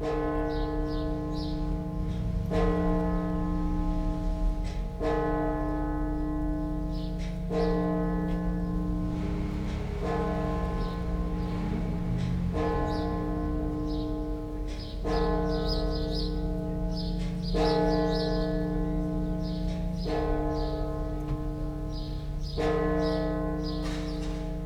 Bye.